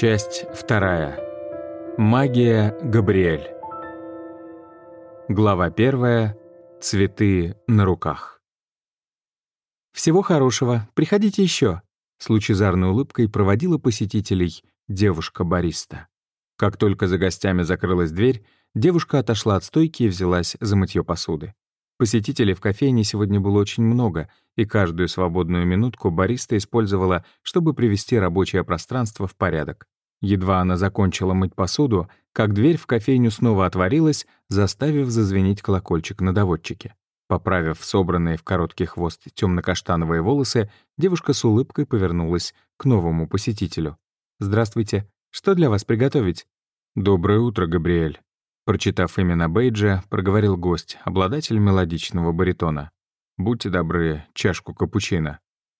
Часть вторая. Магия Габриэль. Глава первая. Цветы на руках. «Всего хорошего. Приходите еще. С лучезарной улыбкой проводила посетителей девушка-бариста. Как только за гостями закрылась дверь, девушка отошла от стойки и взялась за мытье посуды. Посетителей в кофейне сегодня было очень много, и каждую свободную минутку бариста использовала, чтобы привести рабочее пространство в порядок. Едва она закончила мыть посуду, как дверь в кофейню снова отворилась, заставив зазвенеть колокольчик на доводчике. Поправив собранные в короткий хвост темно-каштановые волосы, девушка с улыбкой повернулась к новому посетителю. «Здравствуйте. Что для вас приготовить?» «Доброе утро, Габриэль», Прочитав имя Бейджа, проговорил гость, обладатель мелодичного баритона. «Будьте добры, чашку капучино».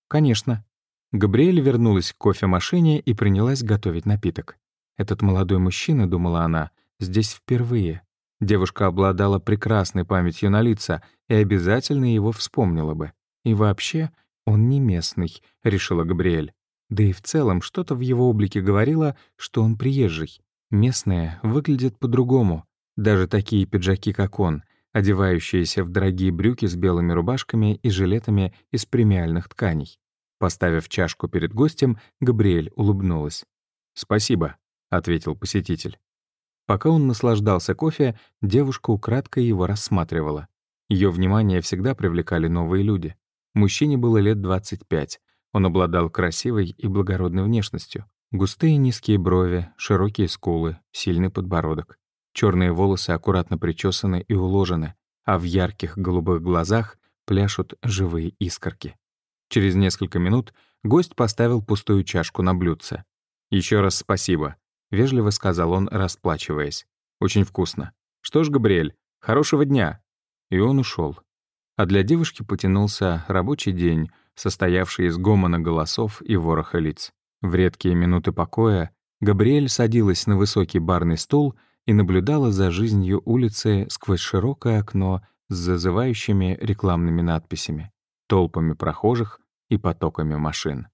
«Конечно». Габриэль вернулась к кофемашине и принялась готовить напиток. Этот молодой мужчина, думала она, здесь впервые. Девушка обладала прекрасной памятью на лица и обязательно его вспомнила бы. И вообще, он не местный, решила Габриэль. Да и в целом что-то в его облике говорило, что он приезжий. Местные выглядят по-другому. Даже такие пиджаки, как он, одевающиеся в дорогие брюки с белыми рубашками и жилетами из премиальных тканей. Поставив чашку перед гостем, Габриэль улыбнулась. «Спасибо», — ответил посетитель. Пока он наслаждался кофе, девушка украдкой его рассматривала. Ее внимание всегда привлекали новые люди. Мужчине было лет 25. Он обладал красивой и благородной внешностью. Густые низкие брови, широкие скулы, сильный подбородок. Черные волосы аккуратно причесаны и уложены, а в ярких голубых глазах пляшут живые искорки. Через несколько минут гость поставил пустую чашку на блюдце. Еще раз спасибо», — вежливо сказал он, расплачиваясь. «Очень вкусно. Что ж, Габриэль, хорошего дня». И он ушел. А для девушки потянулся рабочий день, состоявший из гомона голосов и вороха лиц. В редкие минуты покоя Габриэль садилась на высокий барный стул и наблюдала за жизнью улицы сквозь широкое окно с зазывающими рекламными надписями, толпами прохожих и потоками машин.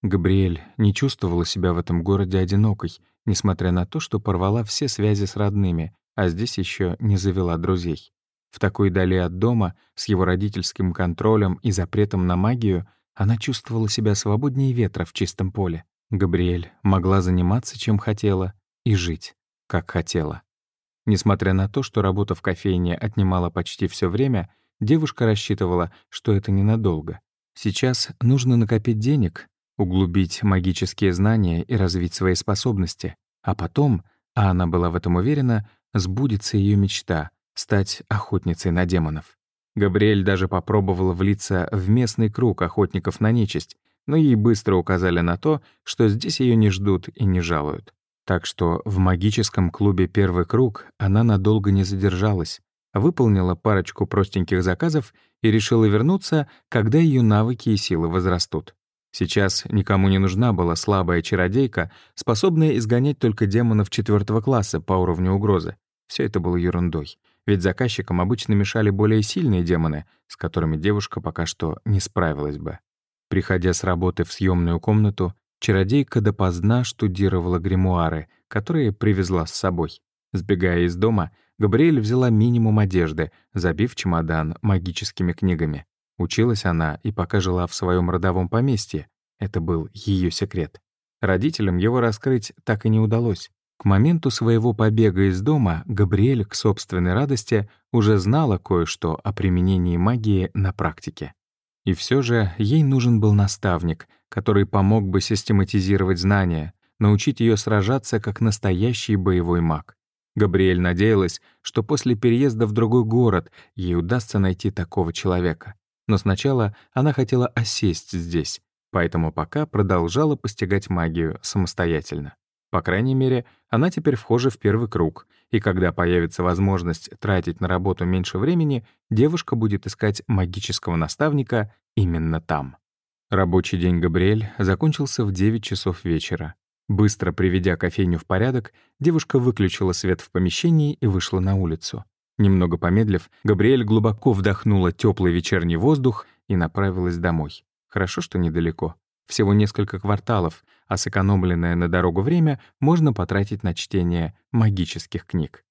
Габриэль не чувствовала себя в этом городе одинокой, несмотря на то, что порвала все связи с родными, а здесь еще не завела друзей. В такой дали от дома, с его родительским контролем и запретом на магию, она чувствовала себя свободнее ветра в чистом поле. Габриэль могла заниматься, чем хотела, и жить как хотела. Несмотря на то, что работа в кофейне отнимала почти все время, девушка рассчитывала, что это ненадолго. Сейчас нужно накопить денег, углубить магические знания и развить свои способности, а потом, а она была в этом уверена, сбудется ее мечта — стать охотницей на демонов. Габриэль даже попробовала влиться в местный круг охотников на нечисть, но ей быстро указали на то, что здесь ее не ждут и не жалуют. Так что в магическом клубе «Первый круг» она надолго не задержалась, выполнила парочку простеньких заказов и решила вернуться, когда ее навыки и силы возрастут. Сейчас никому не нужна была слабая чародейка, способная изгонять только демонов четвертого класса по уровню угрозы. Все это было ерундой. Ведь заказчикам обычно мешали более сильные демоны, с которыми девушка пока что не справилась бы. Приходя с работы в съемную комнату, Чародейка допоздна штудировала гримуары, которые привезла с собой. Сбегая из дома, Габриэль взяла минимум одежды, забив чемодан магическими книгами. Училась она и пока жила в своем родовом поместье. Это был ее секрет. Родителям его раскрыть так и не удалось. К моменту своего побега из дома Габриэль, к собственной радости, уже знала кое-что о применении магии на практике. И все же ей нужен был наставник, который помог бы систематизировать знания, научить ее сражаться как настоящий боевой маг. Габриэль надеялась, что после переезда в другой город ей удастся найти такого человека. Но сначала она хотела осесть здесь, поэтому пока продолжала постигать магию самостоятельно. По крайней мере, она теперь вхожа в первый круг, и когда появится возможность тратить на работу меньше времени, девушка будет искать магического наставника именно там. Рабочий день Габриэль закончился в 9 часов вечера. Быстро приведя кофейню в порядок, девушка выключила свет в помещении и вышла на улицу. Немного помедлив, Габриэль глубоко вдохнула теплый вечерний воздух и направилась домой. Хорошо, что недалеко. Всего несколько кварталов, а сэкономленное на дорогу время можно потратить на чтение магических книг.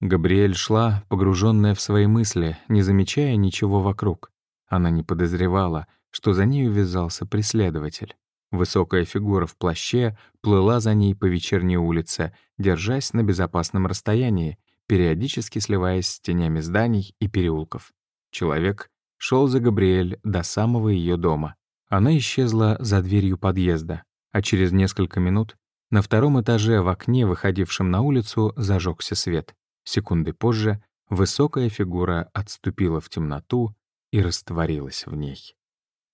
Габриэль шла, погруженная в свои мысли, не замечая ничего вокруг. Она не подозревала, что за ней увязался преследователь. Высокая фигура в плаще плыла за ней по вечерней улице, держась на безопасном расстоянии, периодически сливаясь с тенями зданий и переулков. Человек шел за Габриэль до самого ее дома. Она исчезла за дверью подъезда, а через несколько минут на втором этаже в окне, выходившем на улицу, зажегся свет. Секунды позже высокая фигура отступила в темноту и растворилась в ней.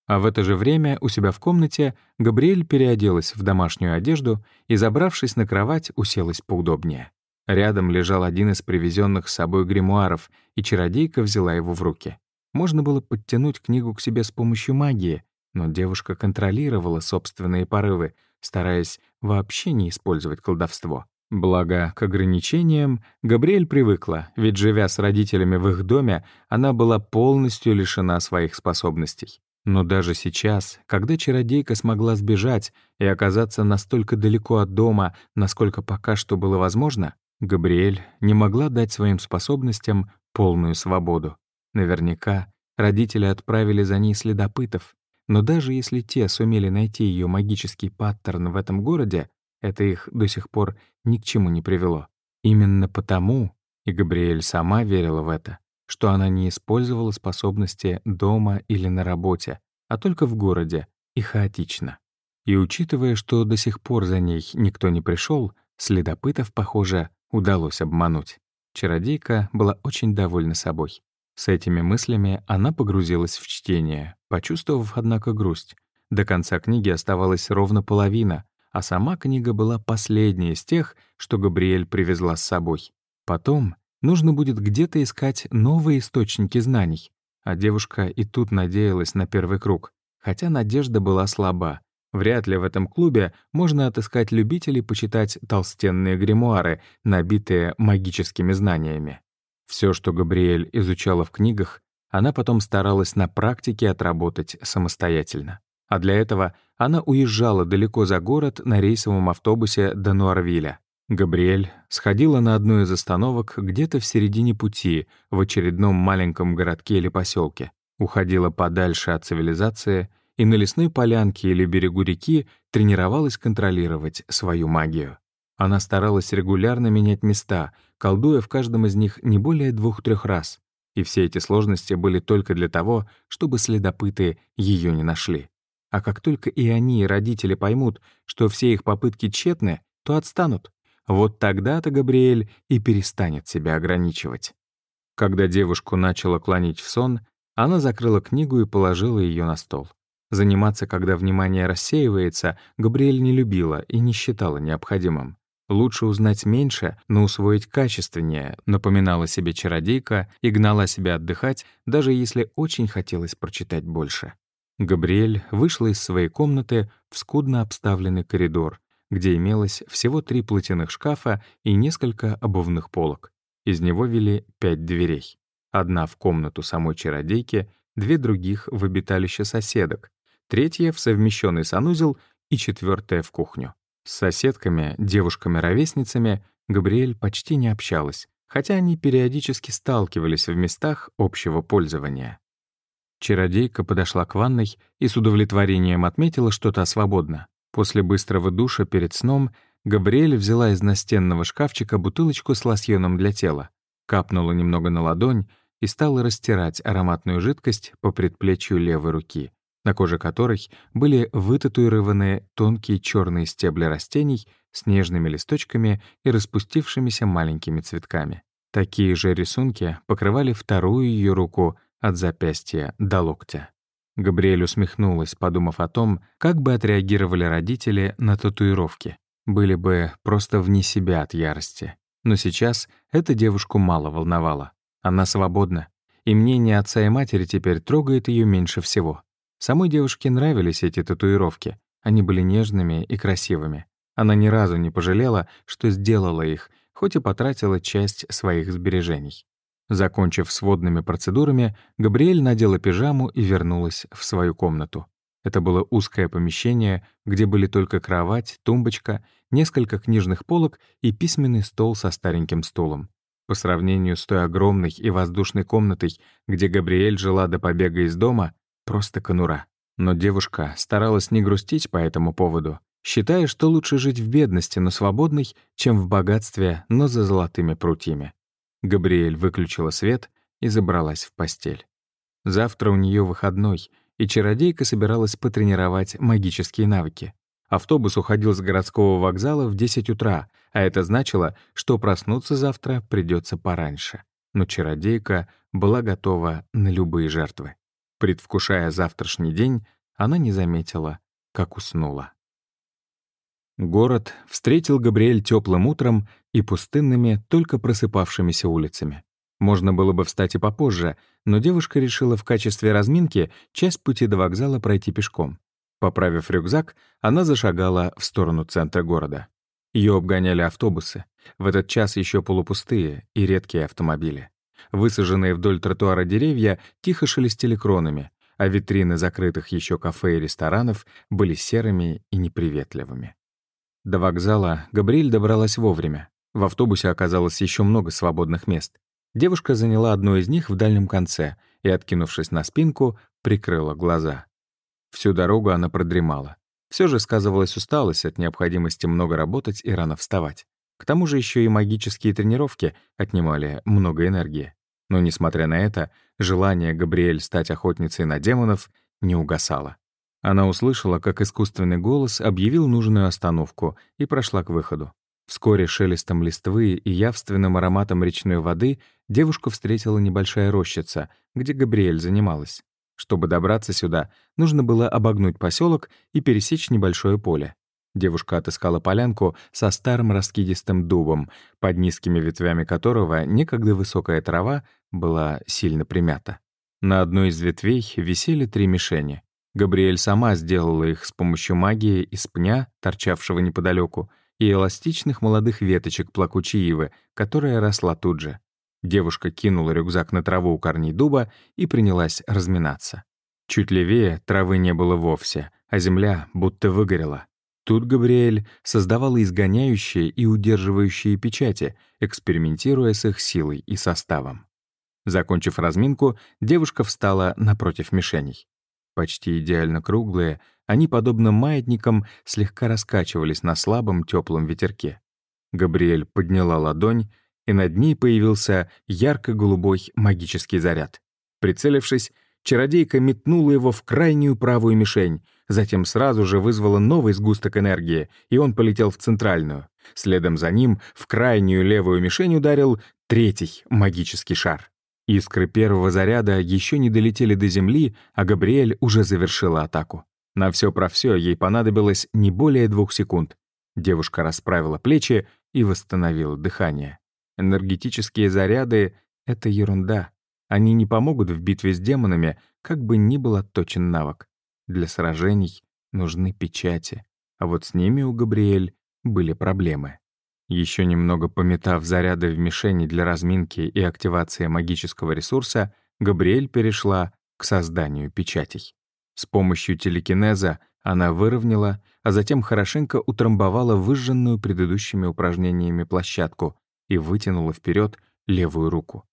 А в это же время у себя в комнате Габриэль переоделась в домашнюю одежду и, забравшись на кровать, уселась поудобнее. Рядом лежал один из привезенных с собой гримуаров, и чародейка взяла его в руки. Можно было подтянуть книгу к себе с помощью магии, но девушка контролировала собственные порывы, стараясь вообще не использовать колдовство. Благо, к ограничениям Габриэль привыкла, ведь, живя с родителями в их доме, она была полностью лишена своих способностей. Но даже сейчас, когда чародейка смогла сбежать и оказаться настолько далеко от дома, насколько пока что было возможно, Габриэль не могла дать своим способностям полную свободу. Наверняка родители отправили за ней следопытов, но даже если те сумели найти ее магический паттерн в этом городе, это их до сих пор ни к чему не привело. Именно потому, и Габриэль сама верила в это, что она не использовала способности дома или на работе, а только в городе и хаотично. И учитывая, что до сих пор за ней никто не пришел, следопытов, похоже, удалось обмануть. Чародейка была очень довольна собой. С этими мыслями она погрузилась в чтение, почувствовав, однако, грусть. До конца книги оставалась ровно половина, а сама книга была последняя из тех, что Габриэль привезла с собой. Потом нужно будет где-то искать новые источники знаний. А девушка и тут надеялась на первый круг, хотя надежда была слаба. Вряд ли в этом клубе можно отыскать любителей почитать толстенные гримуары, набитые магическими знаниями. Все, что Габриэль изучала в книгах, она потом старалась на практике отработать самостоятельно. А для этого она уезжала далеко за город на рейсовом автобусе до Нуарвиля. Габриэль сходила на одну из остановок где-то в середине пути, в очередном маленьком городке или поселке, уходила подальше от цивилизации и на лесной полянке или берегу реки тренировалась контролировать свою магию. Она старалась регулярно менять места, колдуя в каждом из них не более двух-трех раз. И все эти сложности были только для того, чтобы следопыты ее не нашли. А как только и они, и родители поймут, что все их попытки тщетны, то отстанут. Вот тогда-то Габриэль и перестанет себя ограничивать. Когда девушку начала клонить в сон, она закрыла книгу и положила ее на стол. Заниматься, когда внимание рассеивается, Габриэль не любила и не считала необходимым. Лучше узнать меньше, но усвоить качественнее, напоминала себе чародейка и гнала себя отдыхать, даже если очень хотелось прочитать больше. Габриэль вышла из своей комнаты в скудно обставленный коридор, где имелось всего три платяных шкафа и несколько обувных полок. Из него вели пять дверей. Одна в комнату самой чародейки, две других в обиталище соседок, третья в совмещенный санузел и четвертая в кухню. С соседками, девушками-ровесницами Габриэль почти не общалась, хотя они периодически сталкивались в местах общего пользования. Чародейка подошла к ванной и с удовлетворением отметила, что та свободна. После быстрого душа перед сном Габриэль взяла из настенного шкафчика бутылочку с лосьоном для тела, капнула немного на ладонь и стала растирать ароматную жидкость по предплечью левой руки на коже которой были вытатуированы тонкие черные стебли растений с нежными листочками и распустившимися маленькими цветками. Такие же рисунки покрывали вторую ее руку от запястья до локтя. Габриэль усмехнулась, подумав о том, как бы отреагировали родители на татуировки. Были бы просто вне себя от ярости. Но сейчас эта девушку мало волновало. Она свободна, и мнение отца и матери теперь трогает ее меньше всего. Самой девушке нравились эти татуировки. Они были нежными и красивыми. Она ни разу не пожалела, что сделала их, хоть и потратила часть своих сбережений. Закончив с водными процедурами, Габриэль надела пижаму и вернулась в свою комнату. Это было узкое помещение, где были только кровать, тумбочка, несколько книжных полок и письменный стол со стареньким стулом. По сравнению с той огромной и воздушной комнатой, где Габриэль жила до побега из дома, просто конура. Но девушка старалась не грустить по этому поводу, считая, что лучше жить в бедности, но свободной, чем в богатстве, но за золотыми прутьями. Габриэль выключила свет и забралась в постель. Завтра у нее выходной, и чародейка собиралась потренировать магические навыки. Автобус уходил с городского вокзала в 10 утра, а это значило, что проснуться завтра придется пораньше. Но чародейка была готова на любые жертвы. Предвкушая завтрашний день, она не заметила, как уснула. Город встретил Габриэль теплым утром и пустынными, только просыпавшимися улицами. Можно было бы встать и попозже, но девушка решила в качестве разминки часть пути до вокзала пройти пешком. Поправив рюкзак, она зашагала в сторону центра города. Ее обгоняли автобусы, в этот час еще полупустые и редкие автомобили. Высаженные вдоль тротуара деревья тихо шелестели кронами, а витрины закрытых еще кафе и ресторанов были серыми и неприветливыми. До вокзала Габриэль добралась вовремя. В автобусе оказалось еще много свободных мест. Девушка заняла одно из них в дальнем конце и, откинувшись на спинку, прикрыла глаза. Всю дорогу она продремала. Все же сказывалась усталость от необходимости много работать и рано вставать. К тому же еще и магические тренировки отнимали много энергии. Но, несмотря на это, желание Габриэль стать охотницей на демонов не угасало. Она услышала, как искусственный голос объявил нужную остановку и прошла к выходу. Вскоре шелестом листвы и явственным ароматом речной воды девушку встретила небольшая рощица, где Габриэль занималась. Чтобы добраться сюда, нужно было обогнуть поселок и пересечь небольшое поле. Девушка отыскала полянку со старым раскидистым дубом, под низкими ветвями которого некогда высокая трава была сильно примята. На одной из ветвей висели три мишени. Габриэль сама сделала их с помощью магии из пня, торчавшего неподалеку, и эластичных молодых веточек плакучей ивы, которая росла тут же. Девушка кинула рюкзак на траву у корней дуба и принялась разминаться. Чуть левее травы не было вовсе, а земля будто выгорела. Тут Габриэль создавала изгоняющие и удерживающие печати, экспериментируя с их силой и составом. Закончив разминку, девушка встала напротив мишеней. Почти идеально круглые, они, подобно маятникам, слегка раскачивались на слабом теплом ветерке. Габриэль подняла ладонь и над ней появился ярко-голубой магический заряд. Прицелившись, чародейка метнула его в крайнюю правую мишень, затем сразу же вызвала новый сгусток энергии, и он полетел в центральную. Следом за ним в крайнюю левую мишень ударил третий магический шар. Искры первого заряда еще не долетели до земли, а Габриэль уже завершила атаку. На все про все ей понадобилось не более двух секунд. Девушка расправила плечи и восстановила дыхание. Энергетические заряды — это ерунда. Они не помогут в битве с демонами, как бы ни был отточен навык. Для сражений нужны печати. А вот с ними у Габриэль были проблемы. Еще немного пометав заряды в мишени для разминки и активации магического ресурса, Габриэль перешла к созданию печатей. С помощью телекинеза она выровняла, а затем хорошенько утрамбовала выжженную предыдущими упражнениями площадку, и вытянула вперед левую руку.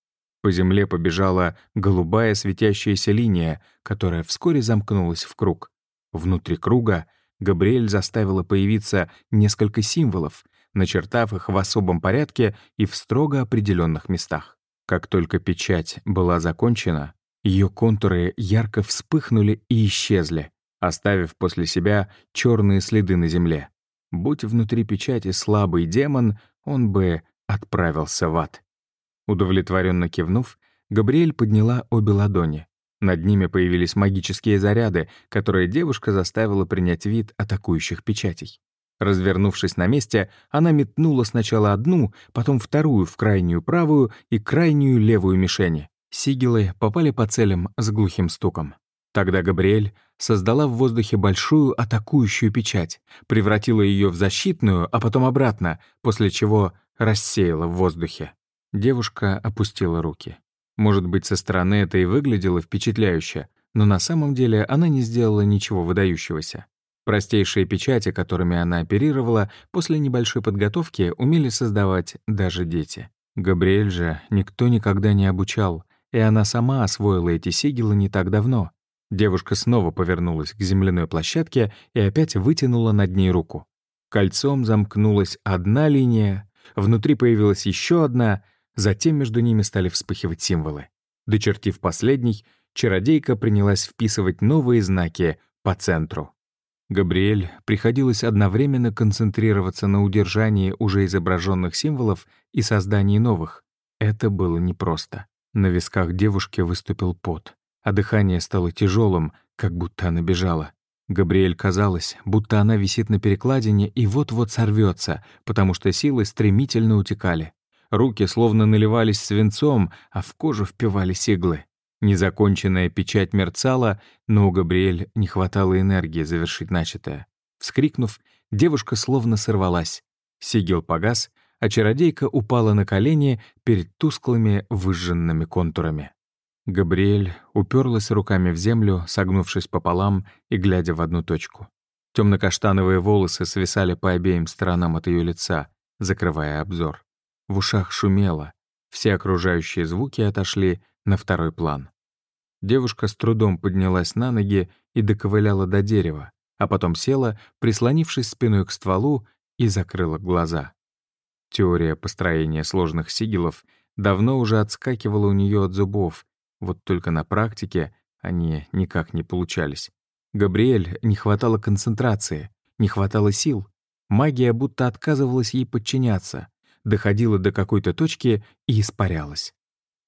По земле побежала голубая светящаяся линия, которая вскоре замкнулась в круг. Внутри круга Габриэль заставила появиться несколько символов, начертав их в особом порядке и в строго определенных местах. Как только печать была закончена, ее контуры ярко вспыхнули и исчезли, оставив после себя черные следы на земле. Будь внутри печати слабый демон, он бы отправился в ад. Удовлетворенно кивнув, Габриэль подняла обе ладони. Над ними появились магические заряды, которые девушка заставила принять вид атакующих печатей. Развернувшись на месте, она метнула сначала одну, потом вторую в крайнюю правую и крайнюю левую мишени. Сигилы попали по целям с глухим стуком. Тогда Габриэль создала в воздухе большую атакующую печать, превратила ее в защитную, а потом обратно, после чего рассеяла в воздухе. Девушка опустила руки. Может быть, со стороны это и выглядело впечатляюще, но на самом деле она не сделала ничего выдающегося. Простейшие печати, которыми она оперировала, после небольшой подготовки умели создавать даже дети. Габриэль же никто никогда не обучал, и она сама освоила эти сигилы не так давно. Девушка снова повернулась к земляной площадке и опять вытянула над ней руку. Кольцом замкнулась одна линия, внутри появилась еще одна, затем между ними стали вспыхивать символы. Дочертив последний, чародейка принялась вписывать новые знаки по центру. Габриэль приходилось одновременно концентрироваться на удержании уже изображенных символов и создании новых. Это было непросто. На висках девушки выступил пот, а дыхание стало тяжелым, как будто она бежала. Габриэль казалось, будто она висит на перекладине и вот-вот сорвется, потому что силы стремительно утекали. Руки словно наливались свинцом, а в кожу впивались иглы. Незаконченная печать мерцала, но у Габриэль не хватало энергии завершить начатое. Вскрикнув, девушка словно сорвалась. Сигил погас, а чародейка упала на колени перед тусклыми выжженными контурами. Габриэль уперлась руками в землю, согнувшись пополам и глядя в одну точку. Темно-каштановые волосы свисали по обеим сторонам от ее лица, закрывая обзор. В ушах шумело, все окружающие звуки отошли на второй план. Девушка с трудом поднялась на ноги и доковыляла до дерева, а потом села, прислонившись спиной к стволу, и закрыла глаза. Теория построения сложных сигилов давно уже отскакивала у нее от зубов, вот только на практике они никак не получались. Габриэль не хватало концентрации, не хватало сил. Магия будто отказывалась ей подчиняться, доходила до какой-то точки и испарялась.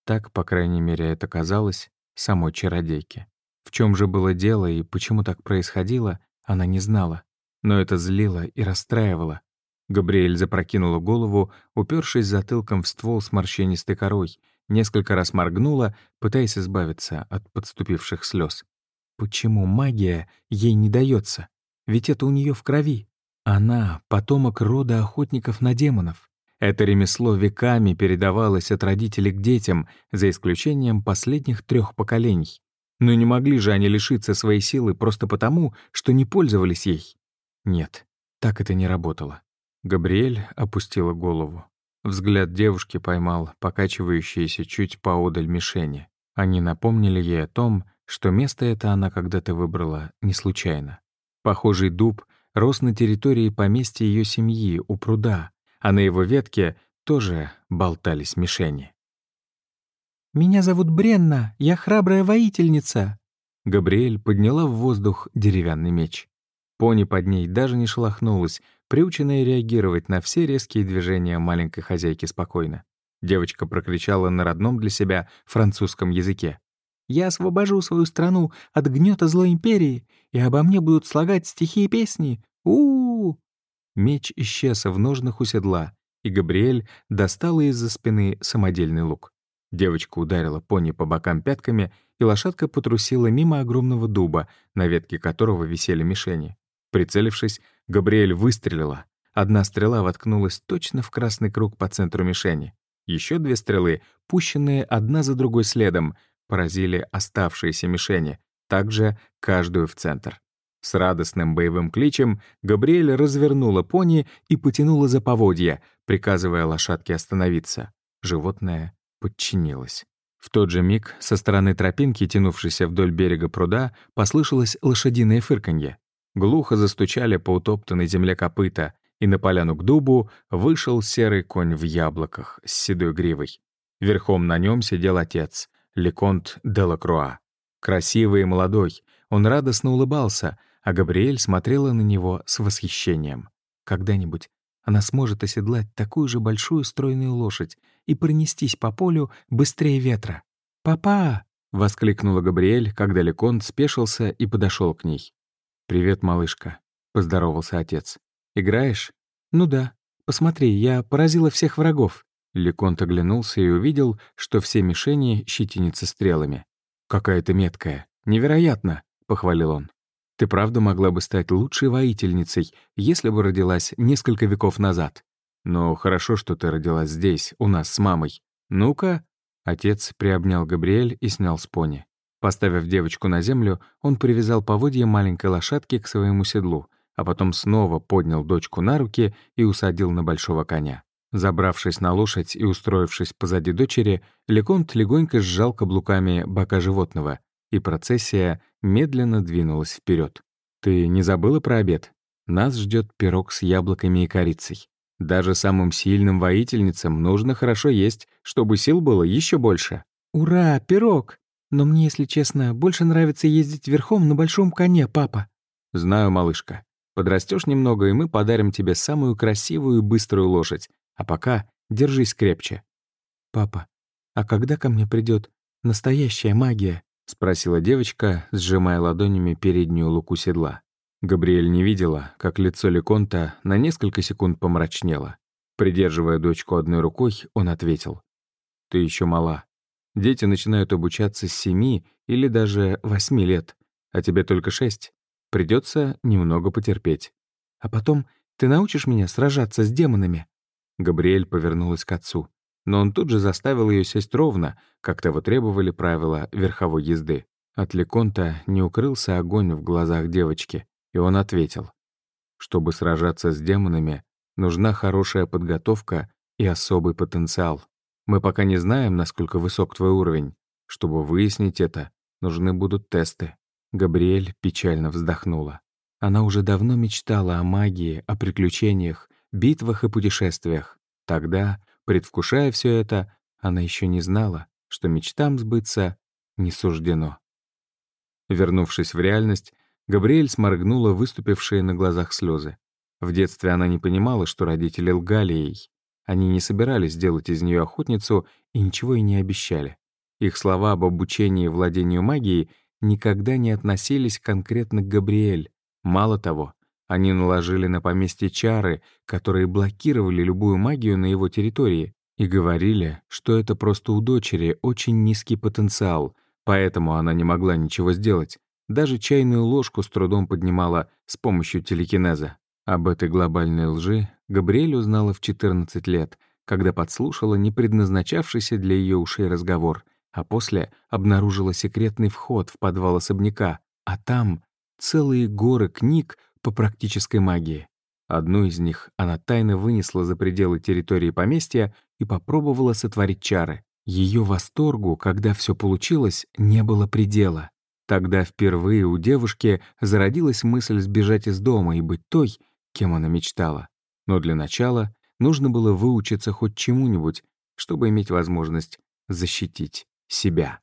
Так, по крайней мере, это казалось самой чародейке. В чем же было дело и почему так происходило, она не знала. Но это злило и расстраивало. Габриэль запрокинула голову, упершись затылком в ствол с морщинистой корой, несколько раз моргнула, пытаясь избавиться от подступивших слез. Почему магия ей не дается? Ведь это у нее в крови. Она — потомок рода охотников на демонов. Это ремесло веками передавалось от родителей к детям, за исключением последних трех поколений. Но не могли же они лишиться своей силы просто потому, что не пользовались ей. Нет, так это не работало. Габриэль опустила голову. Взгляд девушки поймал покачивающиеся чуть поодаль мишени. Они напомнили ей о том, что место это она когда-то выбрала не случайно. Похожий дуб рос на территории поместья ее семьи у пруда, а на его ветке тоже болтались мишени. «Меня зовут Бренна, я храбрая воительница!» Габриэль подняла в воздух деревянный меч. Пони под ней даже не шелохнулась, приученная реагировать на все резкие движения маленькой хозяйки спокойно. Девочка прокричала на родном для себя французском языке. «Я освобожу свою страну от гнета злой империи, и обо мне будут слагать стихи и песни. у, -у, -у Меч исчез в ножнах у седла, и Габриэль достала из-за спины самодельный лук. Девочка ударила пони по бокам пятками, и лошадка потрусила мимо огромного дуба, на ветке которого висели мишени. Прицелившись, Габриэль выстрелила. Одна стрела воткнулась точно в красный круг по центру мишени. Еще две стрелы, пущенные одна за другой следом, поразили оставшиеся мишени, также каждую в центр. С радостным боевым кличем Габриэль развернула пони и потянула за поводья, приказывая лошадке остановиться. Животное подчинилось. В тот же миг со стороны тропинки, тянувшейся вдоль берега пруда, послышалось лошадиное фырканье. Глухо застучали по утоптанной земле копыта, и на поляну к дубу вышел серый конь в яблоках с седой гривой. Верхом на нем сидел отец, Леконт Делакруа. Красивый и молодой, он радостно улыбался, а Габриэль смотрела на него с восхищением. Когда-нибудь она сможет оседлать такую же большую стройную лошадь и пронестись по полю быстрее ветра. «Папа!» — воскликнула Габриэль, когда Леконт спешился и подошел к ней. «Привет, малышка», — поздоровался отец. «Играешь?» «Ну да. Посмотри, я поразила всех врагов». Леконт оглянулся и увидел, что все мишени щетинятся стрелами. «Какая ты меткая! Невероятно!» — похвалил он. Ты правда могла бы стать лучшей воительницей, если бы родилась несколько веков назад. Но хорошо, что ты родилась здесь, у нас с мамой. Ну-ка». Отец приобнял Габриэль и снял с пони. Поставив девочку на землю, он привязал поводья маленькой лошадки к своему седлу, а потом снова поднял дочку на руки и усадил на большого коня. Забравшись на лошадь и устроившись позади дочери, Леконт легонько сжал каблуками бока животного, и процессия медленно двинулась вперед. «Ты не забыла про обед? Нас ждет пирог с яблоками и корицей. Даже самым сильным воительницам нужно хорошо есть, чтобы сил было еще больше». «Ура, пирог! Но мне, если честно, больше нравится ездить верхом на большом коне, папа». «Знаю, малышка. Подрастешь немного, и мы подарим тебе самую красивую и быструю лошадь. А пока держись крепче». «Папа, а когда ко мне придет настоящая магия?» — спросила девочка, сжимая ладонями переднюю луку седла. Габриэль не видела, как лицо Леконта на несколько секунд помрачнело. Придерживая дочку одной рукой, он ответил. «Ты еще мала. Дети начинают обучаться с семи или даже восьми лет, а тебе только шесть. Придется немного потерпеть. А потом ты научишь меня сражаться с демонами?» Габриэль повернулась к отцу, но он тут же заставил ее сесть ровно, как того требовали правила верховой езды. От Леконта не укрылся огонь в глазах девочки, и он ответил. «Чтобы сражаться с демонами, нужна хорошая подготовка и особый потенциал. Мы пока не знаем, насколько высок твой уровень. Чтобы выяснить это, нужны будут тесты. Габриэль печально вздохнула. Она уже давно мечтала о магии, о приключениях, битвах и путешествиях. Тогда, предвкушая все это, она еще не знала, что мечтам сбыться не суждено. Вернувшись в реальность, Габриэль сморгнула выступившие на глазах слезы. В детстве она не понимала, что родители лгали ей. Они не собирались делать из нее охотницу и ничего и не обещали. Их слова об обучении владению магией никогда не относились конкретно к Габриэль. Мало того, они наложили на поместье чары, которые блокировали любую магию на его территории, и говорили, что это просто у дочери очень низкий потенциал, поэтому она не могла ничего сделать. Даже чайную ложку с трудом поднимала с помощью телекинеза. Об этой глобальной лжи Габриэль узнала в 14 лет, когда подслушала непредназначавшийся для ее ушей разговор — а после обнаружила секретный вход в подвал особняка, а там целые горы книг по практической магии. Одну из них она тайно вынесла за пределы территории поместья и попробовала сотворить чары. Ее восторгу, когда все получилось, не было предела. Тогда впервые у девушки зародилась мысль сбежать из дома и быть той, кем она мечтала. Но для начала нужно было выучиться хоть чему-нибудь, чтобы иметь возможность защитить себя.